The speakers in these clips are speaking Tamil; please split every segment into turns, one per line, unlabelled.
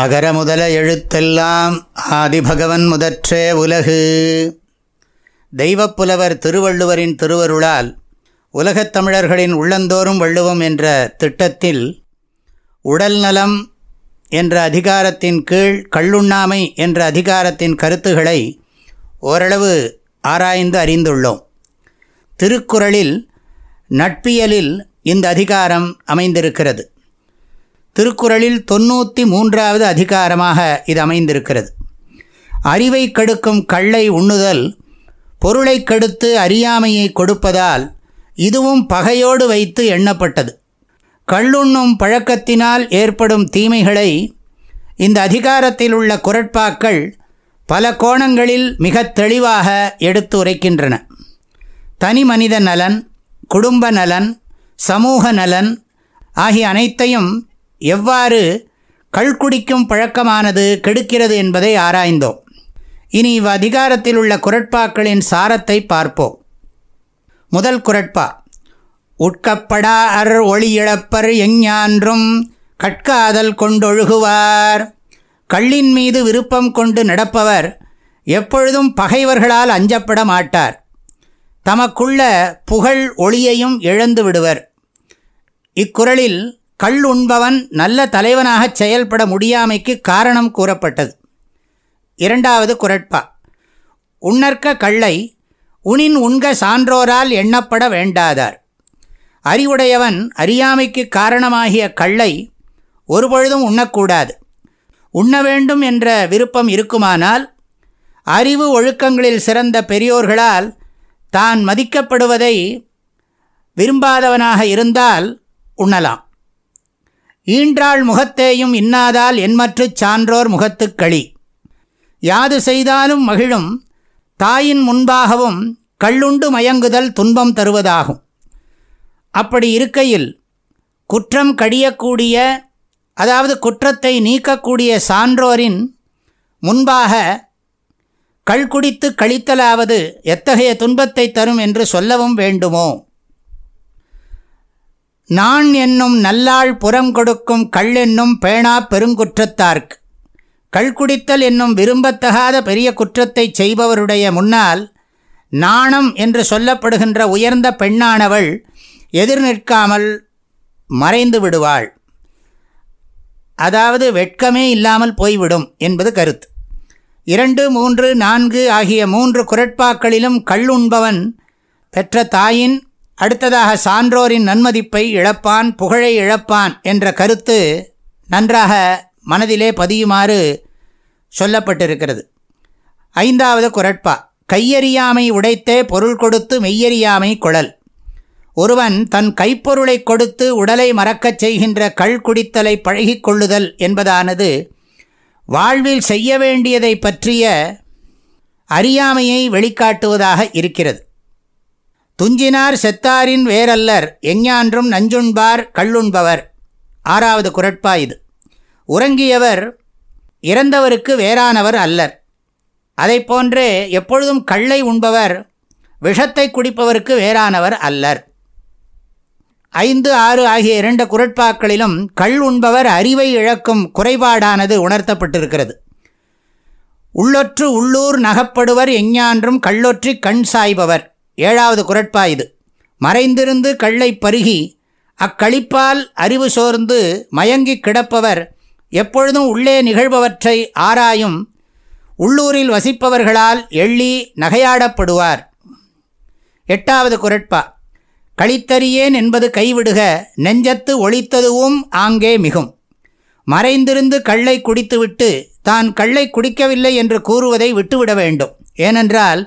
அகர முதல எழுத்தெல்லாம் ஆதிபகவன் முதற்றே உலகு தெய்வப்புலவர் திருவள்ளுவரின் திருவருளால் உலகத் தமிழர்களின் உள்ளந்தோறும் வள்ளுவோம் என்ற திட்டத்தில் உடல் நலம் என்ற அதிகாரத்தின் கீழ் கள்ளுண்ணாமை என்ற அதிகாரத்தின் கருத்துகளை ஓரளவு ஆராய்ந்து அறிந்துள்ளோம் திருக்குறளில் நட்பியலில் இந்த அதிகாரம் அமைந்திருக்கிறது திருக்குறளில் தொண்ணூற்றி மூன்றாவது அதிகாரமாக இது அமைந்திருக்கிறது அறிவை கெடுக்கும் கள்ளை உண்ணுதல் பொருளை கெடுத்து அறியாமையை கொடுப்பதால் இதுவும் பகையோடு வைத்து எண்ணப்பட்டது கள்ளுண்ணும் பழக்கத்தினால் ஏற்படும் தீமைகளை இந்த அதிகாரத்தில் உள்ள குரட்பாக்கள் பல கோணங்களில் மிக தெளிவாக எடுத்து உரைக்கின்றன தனி மனித நலன் குடும்ப நலன் சமூக நலன் ஆகிய அனைத்தையும் எவ்வாறு கள் குடிக்கும் பழக்கமானது கெடுக்கிறது என்பதை ஆராய்ந்தோம் இனி இவ் அதிகாரத்தில் உள்ள குரட்பாக்களின் சாரத்தை பார்ப்போம் முதல் குரட்பா உட்கப்படா அர் ஒளியிழப்பர் எஞ்ஞான்றும் கட்காதல் கொண்டொழுகுவார் கள்ளின் மீது விருப்பம் கொண்டு நடப்பவர் எப்பொழுதும் பகைவர்களால் அஞ்சப்பட மாட்டார் தமக்குள்ள புகழ் ஒளியையும் இழந்து விடுவர் இக்குரலில் கள் உண்பவன் நல்ல தலைவனாகச் செயல்பட முடியாமைக்கு காரணம் கூறப்பட்டது இரண்டாவது குரட்பா உண்ணற்க கள்ளை உனின் உண்க சான்றோரால் எண்ணப்பட வேண்டாதார் அறிவுடையவன் அறியாமைக்கு காரணமாகிய கள்ளை ஒருபொழுதும் உண்ணக்கூடாது உண்ண வேண்டும் என்ற விருப்பம் இருக்குமானால் அறிவு ஒழுக்கங்களில் சிறந்த பெரியோர்களால் தான் மதிக்கப்படுவதை விரும்பாதவனாக இருந்தால் உண்ணலாம் ஈன்றாள் முகத்தேயும் இன்னாதால் என்மற்றுச் சான்றோர் முகத்துக்களி யாது செய்தாலும் மகிழும் தாயின் முன்பாகவும் கள்ளுண்டு மயங்குதல் துன்பம் தருவதாகும் அப்படி இருக்கையில் குற்றம் கடியக்கூடிய அதாவது குற்றத்தை நீக்கக்கூடிய சான்றோரின் முன்பாக கள்குடித்து கழித்தலாவது எத்தகைய துன்பத்தை தரும் என்று சொல்லவும் வேண்டுமோ நான் என்னும் நல்லாள் புறம் கொடுக்கும் கள் என்னும் பேணா பெருங்குற்றத்தார்க்கு கள் குடித்தல் என்னும் விரும்பத்தகாத பெரிய குற்றத்தை செய்பவருடைய முன்னால் நாணம் என்று சொல்லப்படுகின்ற உயர்ந்த பெண்ணானவள் எதிர் நிற்காமல் மறைந்து விடுவாள் அதாவது வெட்கமே இல்லாமல் போய்விடும் என்பது கருத்து இரண்டு மூன்று நான்கு ஆகிய மூன்று குரட்பாக்களிலும் கல் உண்பவன் பெற்ற தாயின் அடுத்ததாக சான்றோரின் நன்மதிப்பை இழப்பான் புகழை இழப்பான் என்ற கருத்து நன்றாக மனதிலே பதியுமாறு சொல்லப்பட்டிருக்கிறது ஐந்தாவது குரட்பா கையறியாமை உடைத்தே பொருள் கொடுத்து மெய்யறியாமை குழல் ஒருவன் தன் கைப்பொருளை கொடுத்து உடலை மறக்கச் செய்கின்ற கள் குடித்தலை பழகி கொள்ளுதல் என்பதானது வாழ்வில் செய்ய வேண்டியதை பற்றிய அறியாமையை வெளிக்காட்டுவதாக இருக்கிறது துஞ்சினார் செத்தாரின் வேரல்லர் எஞ்ஞான்றும் நஞ்சுண்பார் கள்ளுண்பவர் ஆறாவது குரட்பா இது உறங்கியவர் இறந்தவருக்கு வேறானவர் அல்லர் அதை போன்றே எப்பொழுதும் கள்ளை உண்பவர் விஷத்தை குடிப்பவருக்கு வேறானவர் அல்லர் ஐந்து ஆறு ஆகிய இரண்டு குரட்பாக்களிலும் கள் உண்பவர் அறிவை இழக்கும் குறைபாடானது உணர்த்தப்பட்டிருக்கிறது உள்ளொற்று உள்ளூர் நகப்படுவர் எஞ்ஞான்றும் கள்ளொற்றி கண் சாய்பவர் ஏழாவது குரட்பா இது மறைந்திருந்து கள்ளை பருகி அக்களிப்பால் அறிவு சோர்ந்து மயங்கி கிடப்பவர் எப்பொழுதும் உள்ளே நிகழ்பவற்றை ஆராயும் உள்ளூரில் வசிப்பவர்களால் எள்ளி நகையாடப்படுவார் எட்டாவது குரட்பா கழித்தறியேன் என்பது கைவிடுக நெஞ்சத்து ஒழித்ததுவும் ஆங்கே மிகும் மறைந்திருந்து கள்ளை குடித்துவிட்டு தான் கள்ளை குடிக்கவில்லை என்று கூறுவதை விட்டுவிட வேண்டும் ஏனென்றால்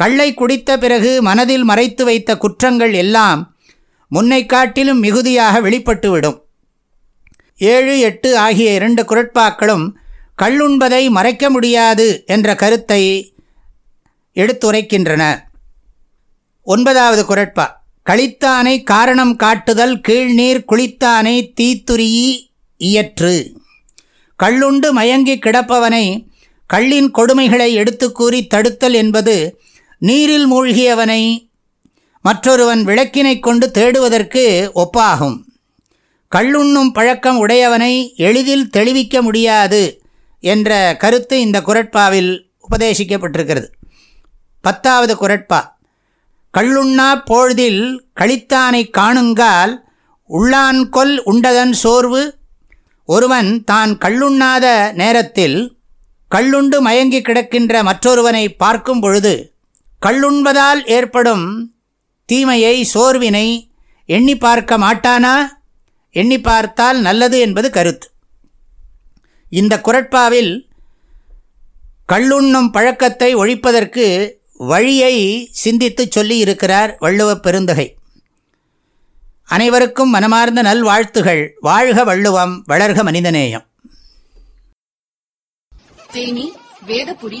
கள்ளை குடித்த பிறகு மனதில் மறைத்து வைத்த குற்றங்கள் எல்லாம் முன்னை காட்டிலும் மிகுதியாக வெளிப்பட்டுவிடும் ஏழு எட்டு ஆகிய இரண்டு குரட்பாக்களும் கள்ளுண்பதை மறைக்க முடியாது என்ற கருத்தை எடுத்துரைக்கின்றன ஒன்பதாவது குரட்பா கழித்தானை காரணம் காட்டுதல் கீழ்நீர் குளித்தானை தீத்துரியி இயற்று கள்ளுண்டு மயங்கி கிடப்பவனை கள்ளின் கொடுமைகளை எடுத்துக்கூறி தடுத்தல் என்பது நீரில் மூழ்கியவனை மற்றொருவன் விளக்கினை கொண்டு தேடுவதற்கு ஒப்பாகும் கள்ளுண்ணும் பழக்கம் உடையவனை எளிதில் தெளிவிக்க முடியாது என்ற கருத்து இந்த குரட்பாவில் உபதேசிக்கப்பட்டிருக்கிறது பத்தாவது குரட்பா கள்ளுண்ணா பொழுதில் கழித்தானை காணுங்கால் உள்ளான்கொல் உண்டதன் சோர்வு ஒருவன் தான் கள்ளுண்ணாத நேரத்தில் கள்ளுண்டு மயங்கி கிடக்கின்ற மற்றொருவனை பார்க்கும் பொழுது கள்ளுண்பதால் ஏற்படும் தீமையை சோர்வினை எண்ணி பார்க்க மாட்டானா எண்ணி பார்த்தால் நல்லது என்பது கருத்து இந்த குரட்பாவில் கள்ளுண்ணும் பழக்கத்தை ஒழிப்பதற்கு வழியை சிந்தித்து சொல்லி இருக்கிறார் வள்ளுவப் பெருந்தகை அனைவருக்கும் மனமார்ந்த நல்வாழ்த்துகள் வாழ்க வள்ளுவம் வளர்க மனிதநேயம் தேனி வேதபுரி